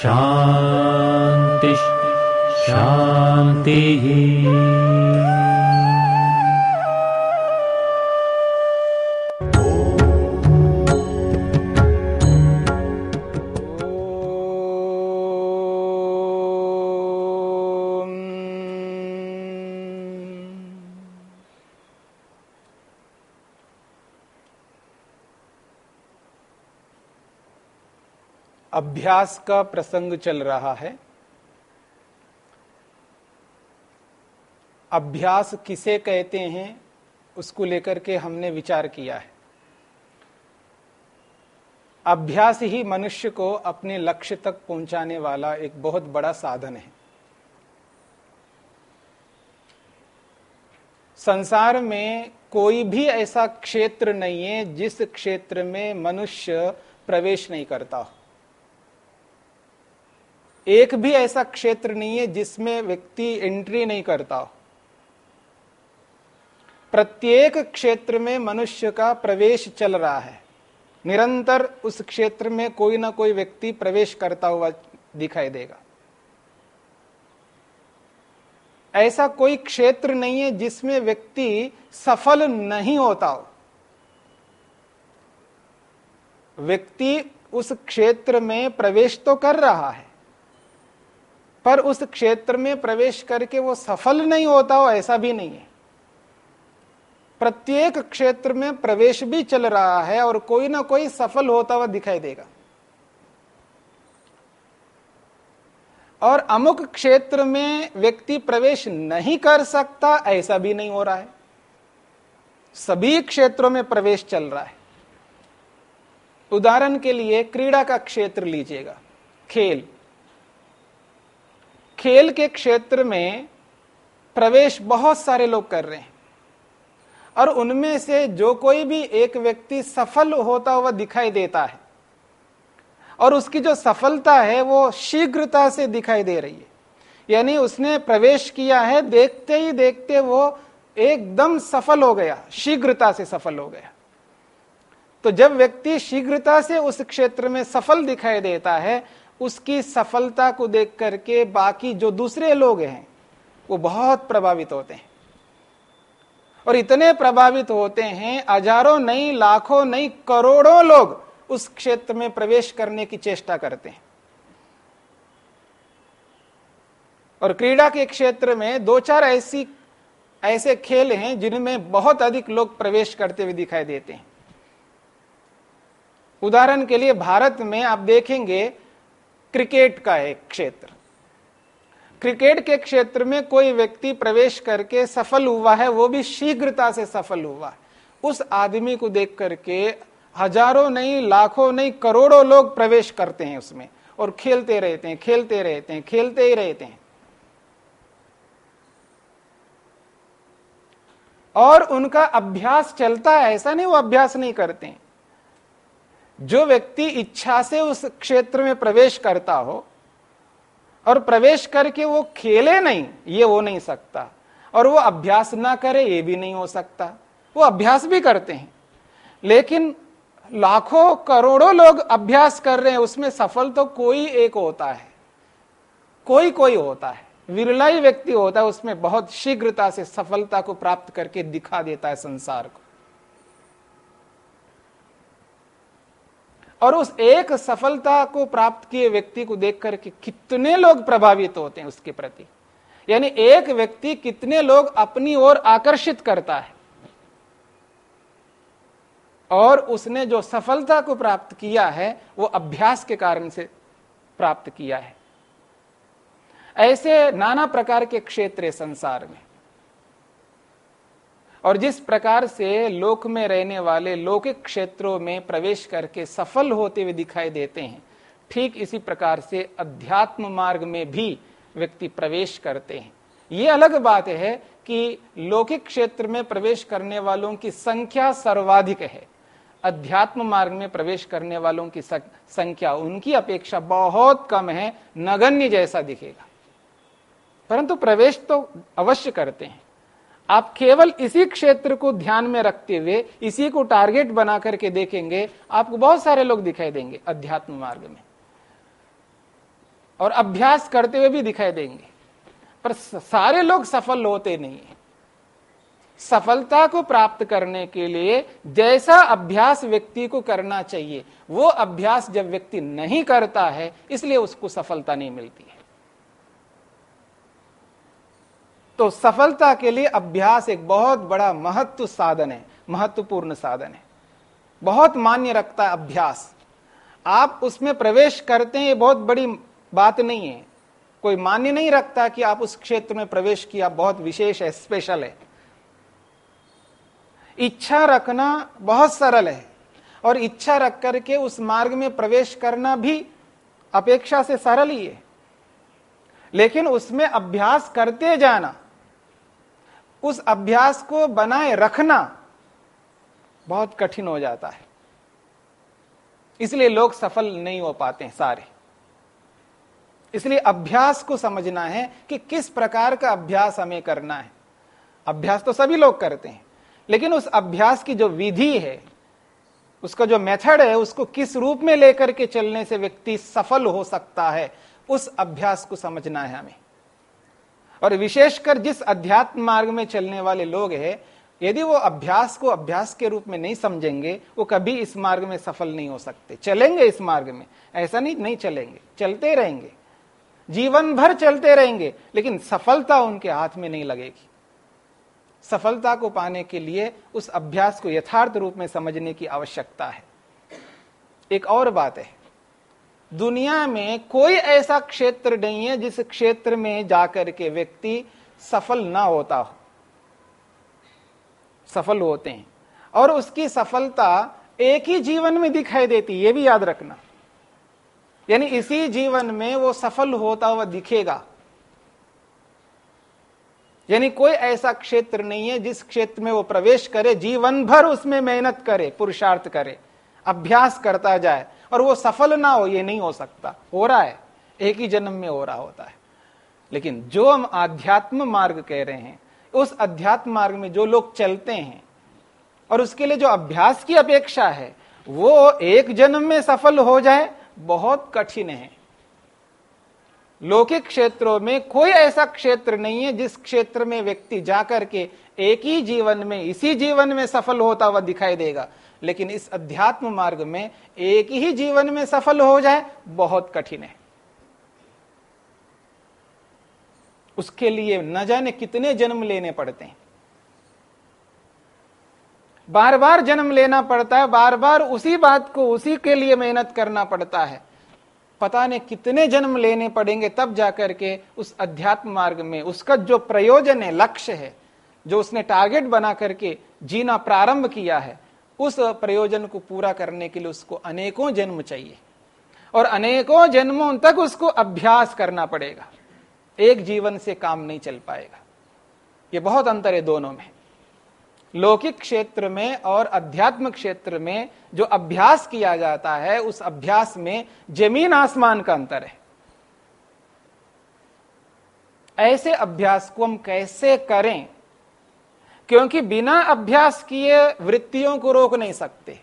शान्तिः शान्तिः अभ्यास का प्रसंग चल रहा है। अभ्यास किसे कहते हैं, उसको लेकर के हमने विचार किया है। अभ्यास ही मनुष्य को अपने लक्ष्य तक पहुँचाने वाला एक बहुत बड़ा साधन है। संसार में कोई भी ऐसा क्षेत्र नहीं है जिस क्षेत्र में मनुष्य प्रवेश नहीं करता हो। एक भी ऐसा क्षेत्र नहीं है जिसमें व्यक्ति एंट्री नहीं करता। हो प्रत्येक क्षेत्र में मनुष्य का प्रवेश चल रहा है। निरंतर उस क्षेत्र में कोई ना कोई व्यक्ति प्रवेश करता हुआ दिखाई देगा। ऐसा कोई क्षेत्र नहीं है जिसमें व्यक्ति सफल नहीं होता हो। व्यक्ति उस क्षेत्र में प्रवेश तो कर रहा है पर उस क्षेत्र में प्रवेश करके वो सफल नहीं होता हो, ऐसा भी नहीं है। प्रत्येक क्षेत्र में प्रवेश भी चल रहा है और कोई ना कोई सफल होता हुआ दिखाई देगा। और अमुक क्षेत्र में व्यक्ति प्रवेश नहीं कर सकता, ऐसा भी नहीं हो रहा है। सभी क्षेत्रों में प्रवेश चल रहा है। उदाहरण के लिए क्रीड़ा का क्षेत्र लीजिएगा, खेल। खेल के क्षेत्र में प्रवेश बहुत सारे लोग कर रहे हैं। और उनमें से जो कोई भी एक व्यक्ति सफल होता हुआ दिखाई देता है, और उसकी जो सफलता है वो शीघ्रता से दिखाई दे रही है। यानी उसने प्रवेश किया है, देखते ही देखते वो एकदम सफल हो गया, शीघ्रता से सफल हो गया। तो जब व्यक्ति शीघ्रता से उस क्षेत्र में सफल दिखाई देता है उसकी सफलता को देख करके बाकी जो दूसरे लोग हैं, वो बहुत प्रभावित होते हैं। और इतने प्रभावित होते हैं, हज़ारों नहीं, लाखों नहीं, करोड़ों लोग उस क्षेत्र में प्रवेश करने की चेष्टा करते हैं। और क्रीड़ा के क्षेत्र में दो चार ऐसी, ऐसे खेल हैं जिनमें बहुत अधिक लोग प्रवेश करते हुए दिखाई देते हैं। उदाहरण के लिए भारत में आप देखेंगे क्रिकेट का एक क्षेत्र। क्रिकेट के क्षेत्र में कोई व्यक्ति प्रवेश करके सफल हुआ है, वो भी शीघ्रता से सफल हुआ है। उस आदमी को देख करके हज़ारों नहीं, लाखों नहीं, करोड़ों लोग प्रवेश करते हैं उसमें और खेलते रहते हैं, खेलते रहते हैं, खेलते ही रहते हैं। और उनका अभ्यास चलता है, ऐसा नहीं, वो अभ्यास नहीं करते हैं। जो व्यक्ति इच्छा से उस क्षेत्र में प्रवेश करता हो और प्रवेश करके वो खेले नहीं, ये हो नहीं सकता। और वो अभ्यास ना करे, ये भी नहीं हो सकता। वो अभ्यास भी करते हैं। लेकिन लाखों, करोड़ों लोग अभ्यास कर रहे हैं, उसमें सफल तो कोई एक होता है। कोई कोई होता है। विरला ही व्यक्ति होता है, उसमें बहुत शीघ्रता से सफलता को प्राप्त करके दिखा देता है संसार को। और उस एक सफलता को प्राप्त किए व्यक्ति को देख करके कितने लोग प्रभावित होते हैं उसके प्रति। यानी एक व्यक्ति कितने लोग अपनी ओर आकर्षित करता है। और उसने जो सफलता को प्राप्त किया है, वो अभ्यास के कारण से प्राप्त किया है। ऐसे नाना प्रकार के क्षेत्र संसार में। और जिस प्रकार से लोक में रहने वाले लौकिक क्षेत्रों में प्रवेश करके सफल होते हुए दिखाई देते हैं, ठीक इसी प्रकार से अध्यात्म मार्ग में भी व्यक्ति प्रवेश करते हैं। ये अलग बात है कि लौकिक क्षेत्र में प्रवेश करने वालों की संख्या सर्वाधिक है। अध्यात्म मार्ग में प्रवेश करने वालों की संख्या, उनकी अपेक्षा बहुत कम है, नगण्य जैसा दिखेगा। परंतु प्रवेश तो अवश्य करते हैं। आप केवल इसी क्षेत्र को ध्यान में रखते हुए, इसी को टारगेट बना करके देखेंगे, आपको बहुत सारे लोग दिखाई देंगे अध्यात्म मार्ग में। और अभ्यास करते हुए भी दिखाई देंगे। पर सारे लोग सफल होते नहीं है। सफलता को प्राप्त करने के लिए जैसा अभ्यास व्यक्ति को करना चाहिए, वो अभ्यास जब व्यक्ति नहीं करता है, इसलिए उसको सफलता नहीं मिलती है। तो सफलता के लिए अभ्यास एक बहुत बड़ा महत्व साधन है, महत्वपूर्ण साधन है। बहुत मान्य रखता है अभ्यास। आप उसमें प्रवेश करते हैं, ये बहुत बड़ी बात नहीं है। कोई मान्य नहीं रखता कि आप उस क्षेत्र में प्रवेश किया, बहुत विशेष है स्पेशल है। इच्छा रखना बहुत सरल है और इच्छा रख करके उस मार्ग में प्रवेश करना भी अपेक्षा से सरल ही है। लेकिन उसमें अभ्यास करते जाना उस अभ्यास को बनाए रखना बहुत कठिन हो जाता है। इसलिए लोग सफल नहीं हो पाते हैं सारे। इसलिए अभ्यास को समझना है कि किस प्रकार का अभ्यास हमें करना है। अभ्यास तो सभी लोग करते हैं, लेकिन उस अभ्यास की जो विधि है, उसका जो मेथड है, उसको किस रूप में लेकर के चलने से व्यक्ति सफल हो सकता है, उस अभ्यास को समझना है हमें। और विशेषकर जिस अध्यात्म मार्ग में चलने वाले लोग हैं, यदि वो अभ्यास को अभ्यास के रूप में नहीं समझेंगे, वो कभी इस मार्ग में सफल नहीं हो सकते। चलेंगे इस मार्ग में। ऐसा नहीं नहीं चलेंगे। चलते रहेंगे। जीवन भर चलते रहेंगे, लेकिन सफलता उनके हाथ में नहीं लगेगी। सफलता को पाने के लिए उस अभ्यास को यथार्थ रूप में समझने की आवश्यकता है। एक और बात है। दुनिया में कोई ऐसा क्षेत्र नहीं है जिस क्षेत्र में जाकर के व्यक्ति सफल ना होता हो। सफल होते हैं। और उसकी सफलता एक ही जीवन में दिखाई देती है ये भी याद रखना। यानी इसी जीवन में वो सफल होता हुआ दिखेगा। यानी कोई ऐसा क्षेत्र नहीं है जिस क्षेत्र में वो प्रवेश करे, जीवन भर उसमें मेहनत करे, पुरुषार्थ करे। अभ्यास करता जाए और वो सफल ना हो, ये नहीं हो सकता। हो रहा है। एक ही जन्म में हो रहा होता है। लेकिन जो हम आध्यात्म मार्ग कह रहे हैं, उस अध्यात्म मार्ग में जो लोग चलते हैं, और उसके लिए जो अभ्यास की अपेक्षा है, वो एक जन्म में सफल हो जाए, बहुत कठिन है। लौकिक क्षेत्रों में कोई ऐसा क्षेत्र नहीं है, जिस क्षेत्र में व्यक्ति जाकर के एक ही जीवन में, इसी जीवन में सफल होता हुआ दिखाई देगा। लेकिन इस अध्यात्म मार्ग में एक ही जीवन में सफल हो जाए, बहुत कठिन है। उसके लिए न जाने कितने जन्म लेने पड़ते हैं। बार बार जन्म लेना पड़ता है बार बार उसी बात को उसी के लिए मेहनत करना पड़ता है। पता नहीं कितने जन्म लेने पड़ेंगे तब जाकर के उस अध्यात्म मार्ग में। उसका जो प्रयोजन है, लक्ष्य है, जो उसने टारगेट बना करके जीना प्रारंभ किया है उस प्रयोजन को पूरा करने के लिए उसको अनेकों जन्म चाहिए। और अनेकों जन्मों तक उसको अभ्यास करना पड़ेगा। एक जीवन से काम नहीं चल पाएगा। ये बहुत अंतर है दोनों में। लौकिक क्षेत्र में और अध्यात्म क्षेत्र में जो अभ्यास किया जाता है, उस अभ्यास में ज़मीन आसमान का अंतर है। ऐसे अभ्यास को हम कैसे करें? क्योंकि बिना अभ्यास किए वृत्तियों को रोक नहीं सकते।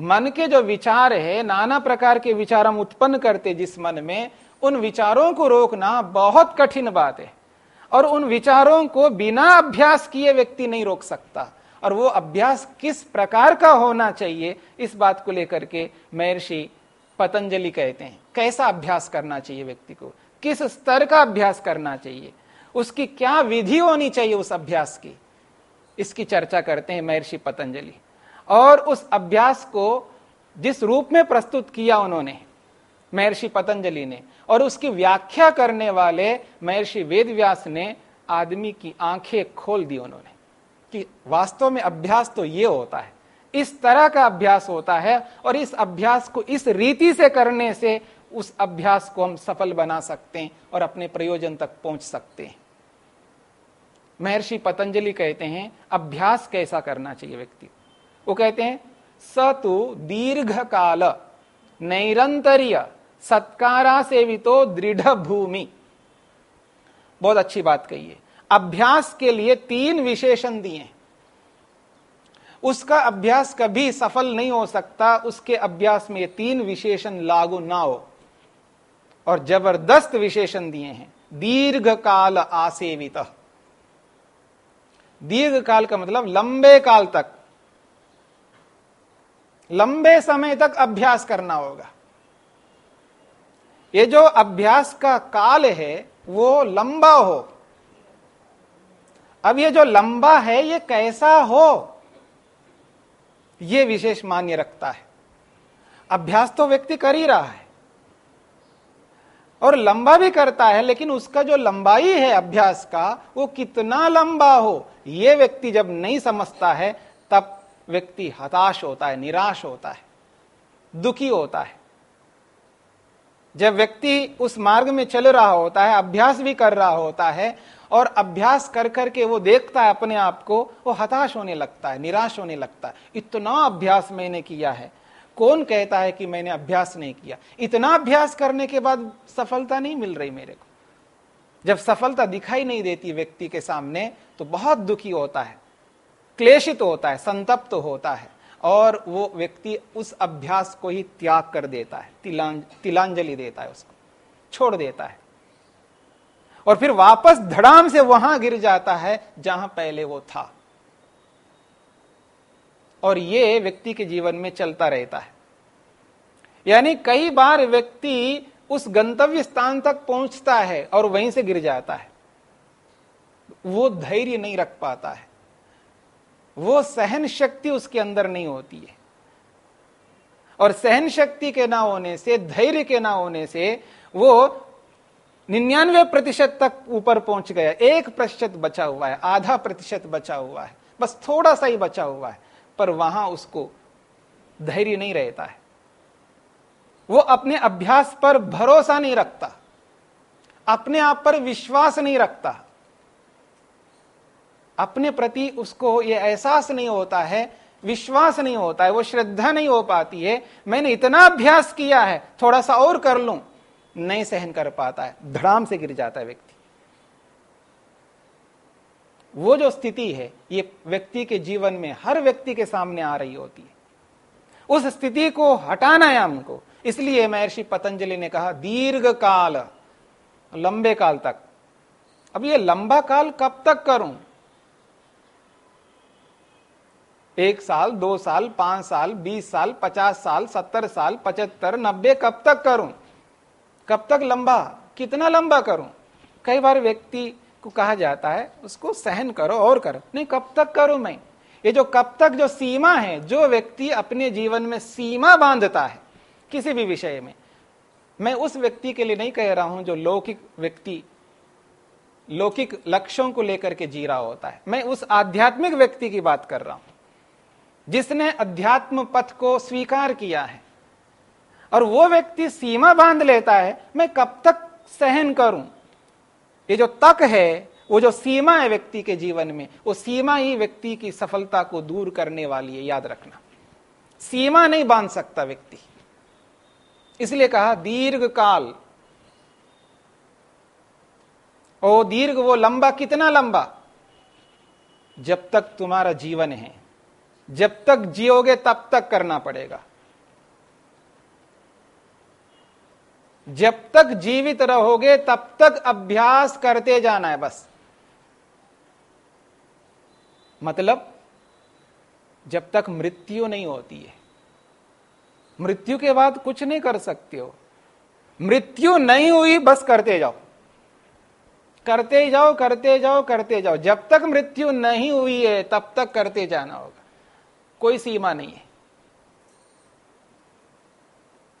मन के जो विचार है, नाना प्रकार के विचार हम उत्पन्न करते जिस मन में, उन विचारों को रोकना बहुत कठिन बात है। और उन विचारों को बिना अभ्यास किए व्यक्ति नहीं रोक सकता। और वो अभ्यास किस प्रकार का होना चाहिए, इस बात को लेकर के महर्षि पतंजलि कहते हैं, कैसा अभ्यास करना चाहिए व्यक्ति को? किस स्तर का अभ्यास करना चाहिए? उसकी क्या विधि होनी चाहिए उस अभ्यास की? इसकी चर्चा करते हैं महर्षि पतंजलि। और उस अभ्यास को जिस रूप में प्रस्तुत किया उन्होंने, महर्षि पतंजलि ने, और उसकी व्याख्या करने वाले महर्षि वेदव्यास ने आदमी की आँखें खोल दी उन्होंने कि वास्तव में अभ्यास तो ये होता है, इस तरह का अभ्यास होता है और इस अभ्यास को इस रीति से करने से उस अभ्यास को हम सफल बना सकते हैं और अपने प्रयोजन तक पहुँच सकते हैं। महर्षि पतंजलि कहते हैं, अभ्यास कैसा करना चाहिए व्यक्ति? वो कहते हैं स तो दीर्घ काल नैरंतर्य सत्कारा सेवितो दृढ़ भूमि बहुत अच्छी बात कही है। अभ्यास के लिए तीन विशेषण दिए उसका अभ्यास कभी सफल नहीं हो सकता, उसके अभ्यास में तीन विशेषण लागू ना हो। और ज़बरदस्त विशेषण दिए हैं दीर्घ काल आसेवित। दीर्घ काल का मतलब लंबे काल तक। लंबे समय तक अभ्यास करना होगा। ये जो अभ्यास का काल है, वो लंबा हो। अब ये जो लंबा है, ये कैसा हो? ये विशेष मान्य रखता है। अभ्यास तो व्यक्ति कर ही रहा है। और लंबा भी करता है, लेकिन उसका जो लंबाई है अभ्यास का, वो कितना लंबा हो, ये व्यक्ति जब नहीं समझता है, तब व्यक्ति हताश होता है, निराश होता है, दुखी होता है। जब व्यक्ति उस मार्ग में चल रहा होता है, अभ्यास भी कर रहा होता है, और अभ्यास कर करके वो देखता है अपने आप को, वो हताश होने लगता है, निराश होने लगता है। इतना अभ्यास मैंने किया है कौन कहता है कि मैंने अभ्यास नहीं किया? इतना अभ्यास करने के बाद सफलता नहीं मिल रही मेरे को। जब सफलता दिखाई नहीं देती व्यक्ति के सामने तो बहुत दुखी होता है क्लेशित तो होता है संतप्त तो होता है और वो व्यक्ति उस अभ्यास को ही त्याग कर देता है तिलांज, तिलांजलि देता है उसको छोड़ देता है। और फिर वापस धड़ाम से वहाँ गिर जाता है जहाँ पहले वो था। और ये व्यक्ति के जीवन में चलता रहता है। यानी कई बार व्यक्ति उस गंतव्य स्थान तक पहुँचता है और वहीं से गिर जाता है। वो धैर्य नहीं रख पाता है। वो सहन शक्ति उसके अंदर नहीं होती है। और सहन शक्ति के ना होने से, धैर्य के ना होने से वो निन्यानवे प्रतिशत तक ऊपर पहुँच गया। एक प्रतिशत बचा हुआ है, आधा प्रतिशत बचा हुआ है। बस थोड़ा सा ही बचा हुआ है। पर वहाँ उसको धैर्य नहीं रहता है। वो अपने अभ्यास पर भरोसा नहीं रखता, अपने आप पर विश्वास नहीं रखता। अपने प्रति उसको ये एहसास नहीं होता है, विश्वास नहीं होता है, वो श्रद्धा नहीं हो पाती है, मैंने इतना अभ्यास किया है, थोड़ा सा और कर लूँ, नहीं सहन कर पाता है, धड़ाम से गिर जाता है व्यक्ति। वो जो स्थिति है, ये व्यक्ति के जीवन में हर व्यक्ति के सामने आ रही होती है। उस स्थिति को हटाना है हमको। इसलिए महर्षि पतंजलि ने कहा, दीर्घ काल, लंबे काल तक। अब ये लंबा काल कब तक करूँ? एक साल, दो साल, पाँच साल, बीस साल, पचास साल, सत्तर साल, पचहत्तर, नब्बे, कब तक करूँ? कब तक लंबा? कितना लंबा करूँ? कई बार व्यक्ति को कहा जाता है, उसको सहन करो और करो। नहीं, कब तक करूँ मैं? ये जो कब तक जो सीमा है, जो व्यक्ति अपने जीवन में सीमा बांधता है, किसी भी विषय में, मैं उस व्यक्ति के लिए नहीं कह रहा हूँ जो लौकिक व्यक्ति, लौकिक लक्ष्यों को लेकर के जी रहा होता है। मैं उस आध्यात्मिक व्यक्ति की बात कर रहा हूँ, जिसने अध्यात्म पथ को स्वीकार किया है। और वो व्यक्ति सीमा बाँध लेता है, मैं कब तक सहन करूँ? ये जो तक है, वो जो सीमा है व्यक्ति के जीवन में, वो सीमा ही व्यक्ति की सफलता को दूर करने वाली है, याद रखना। सीमा नहीं बाँध सकता व्यक्ति। इसलिए कहा, दीर्घ काल। ओ दीर्घ, वो लंबा, कितना लंबा? जब तक तुम्हारा जीवन है, जब तक जियोगे तब तक करना पड़ेगा। जब तक जीवित रहोगे, तब तक अभ्यास करते जाना है बस। मतलब जब तक मृत्यु नहीं होती है। मृत्यु के बाद कुछ नहीं कर सकते हो। मृत्यु नहीं हुई, बस करते जाओ। करते जाओ करते जाओ करते जाओ। जब तक मृत्यु नहीं हुई है, तब तक करते जाना होगा। कोई सीमा नहीं है।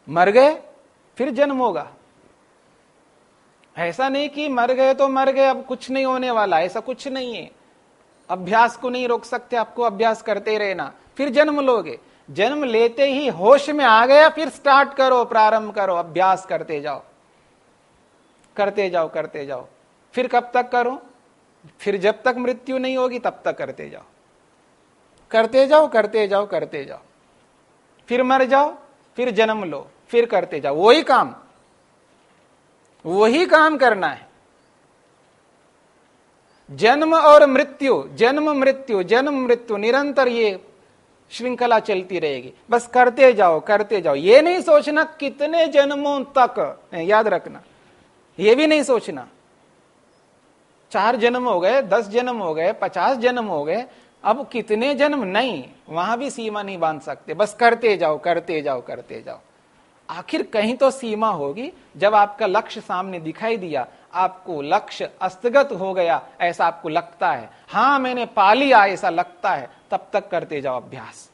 मर गए फिर जन्म होगा। ऐसा नहीं कि मर गए तो मर गए, अब कुछ नहीं होने वाला, ऐसा कुछ नहीं है। अभ्यास को नहीं रोक सकते, आपको अभ्यास करते रहना। फिर जन्म लोगे। जन्म लेते ही होश में आ गया, फिर स्टार्ट करो, प्रारंभ करो, अभ्यास करते जाओ। करते जाओ करते जाओ। फिर कब तक करो? फिर जब तक मृत्यु नहीं होगी, तब तक करते जाओ। करते जाओ करते जाओ करते जाओ। फिर मर जाओ, फिर जन्म लो। फिर करते जाओ। वही काम। वही काम करना है। जन्म और मृत्यु, जन्म मृत्यु जन्म मृत्यु, निरंतर ये श्रृंखला चलती रहेगी। बस करते जाओ करते जाओ। ये नहीं सोचना कितने जन्मों तक याद रखना। ये भी नहीं सोचना। चार जन्म हो गए, दस जन्म हो गए, पचास जन्म हो गए, अब कितने जन्म? नहीं, वहाँ भी सीमा नहीं बाँध सकते। बस करते जाओ करते जाओ करते जाओ। आखिर कहीं तो सीमा होगी। जब आपका लक्ष्य सामने दिखाई दिया, आपको लक्ष्य अस्तगत हो गया, ऐसा आपको लगता है। हाँ, मैंने पा लिया ऐसा लगता है। तब तक करते जाओ अभ्यास।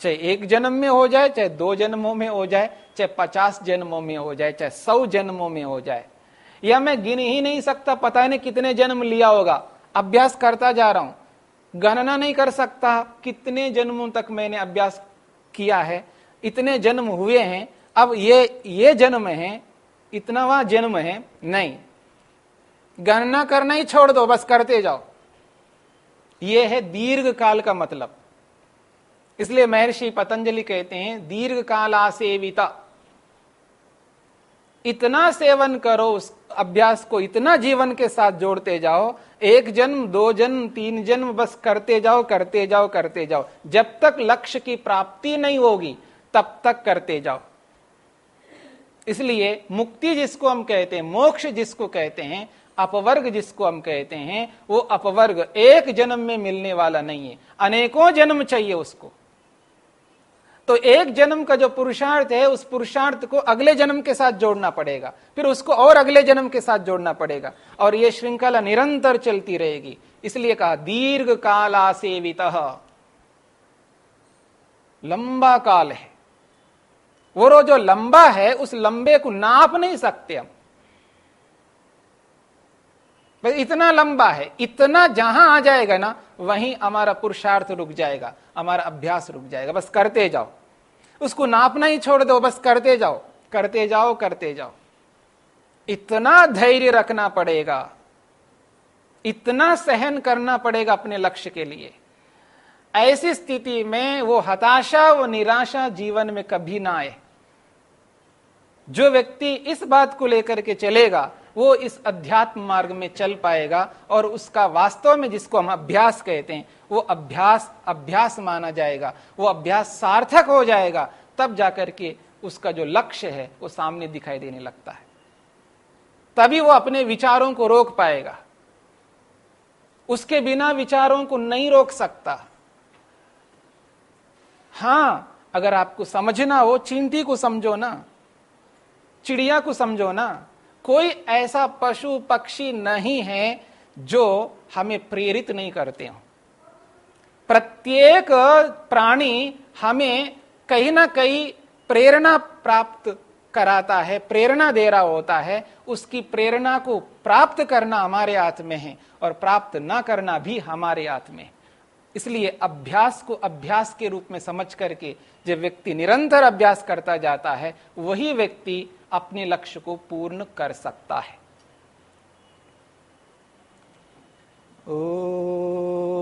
चाहे एक जन्म में हो जाए, चाहे दो जन्मों में हो जाए, चाहे पचास जन्मों में हो जाए, चाहे सौ जन्मों में हो जाए। या मैं गिन ही नहीं सकता, पता नहीं कितने जन्म लिया होगा। अभ्यास करता जा रहा हूँ। गणना नहीं कर सकता कितने जन्मों तक मैंने अभ्यास किया है। इतने जन्म हुए हैं, अब ये ये जन्म है, इतनावा जन्म है, नहीं। गणना करना ही छोड़ दो, बस करते जाओ। ये है दीर्घ काल का मतलब। इसलिए महर्षि पतंजलि कहते हैं दीर्घ काल आसेविता इतना सेवन करो उस अभ्यास को, इतना जीवन के साथ जोड़ते जाओ, एक जन्म, दो जन्म, तीन जन्म, बस करते जाओ करते जाओ करते जाओ। जब तक लक्ष्य की प्राप्ति नहीं होगी तब तक करते जाओ। इसलिए मुक्ति जिसको हम कहते हैं, मोक्ष जिसको कहते हैं, अपवर्ग जिसको हम कहते हैं, वो अपवर्ग एक जन्म में मिलने वाला नहीं है। अनेकों जन्म चाहिए उसको। तो एक जन्म का जो पुरुषार्थ है, उस पुरुषार्थ को अगले जन्म के साथ जोड़ना पड़ेगा। फिर उसको और अगले जन्म के साथ जोड़ना पड़ेगा। और यह श्रृंखला निरंतर चलती रहेगी। इसलिए कहा दीर्घ काला सेवित लंबा काल है। वो रो जो लंबा है, उस लंबे को नाप नहीं सकते हम। इतना लंबा है, इतना जहाँ आ जाएगा ना, वहीं हमारा पुरुषार्थ रुक जाएगा, हमारा अभ्यास रुक जाएगा। बस करते जाओ। उसको नापना ही छोड़ दो, बस करते जाओ करते जाओ करते जाओ। इतना धैर्य रखना पड़ेगा, इतना सहन करना पड़ेगा अपने लक्ष्य के लिए। ऐसी स्थिति में वो हताशा, वो निराशा जीवन में कभी ना आए। जो व्यक्ति इस बात को लेकर के चलेगा, वो इस अध्यात्म मार्ग में चल पाएगा और उसका वास्तव में जिसको हम अभ्यास कहते हैं, वो अभ्यास अभ्यास माना जाएगा, वो अभ्यास सार्थक हो जाएगा, तब जाकर के उसका जो लक्ष्य है, वो सामने दिखाई देने लगता है। तभी वो अपने विचारों को रोक पाएगा। उसके बिना विचारों को नहीं रोक सकता। हाँ, अगर आपको समझना हो, चिंती को समझो ना। चिड़िया को समझो ना, कोई ऐसा पशु पक्षी नहीं है जो हमें प्रेरित नहीं करते हो। प्रत्येक प्राणी हमें कहीं ना कहीं प्रेरणा प्राप्त कराता है, प्रेरणा दे रहा होता है, उसकी प्रेरणा को प्राप्त करना हमारे हाथ में है और प्राप्त ना करना भी हमारे हाथ में इसलिए अभ्यास को अभ्यास के रूप में समझ करके जब व्यक्ति निरंतर अभ्यास करता जाता है, वही व्यक्ति अपने लक्ष्य को पूर्ण कर सकता है। ओ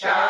Shine.